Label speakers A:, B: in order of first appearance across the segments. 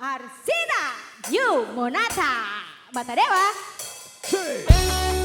A: Arsina Yu Monata Bata Dewa.
B: Nova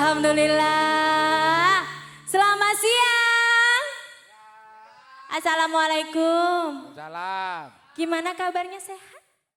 B: Alhamdulillah. Selamat siang. Assalamualaikum.
C: Salam.
B: Gimana kabarnya sehat?